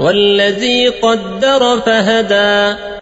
والذي قدر فهدى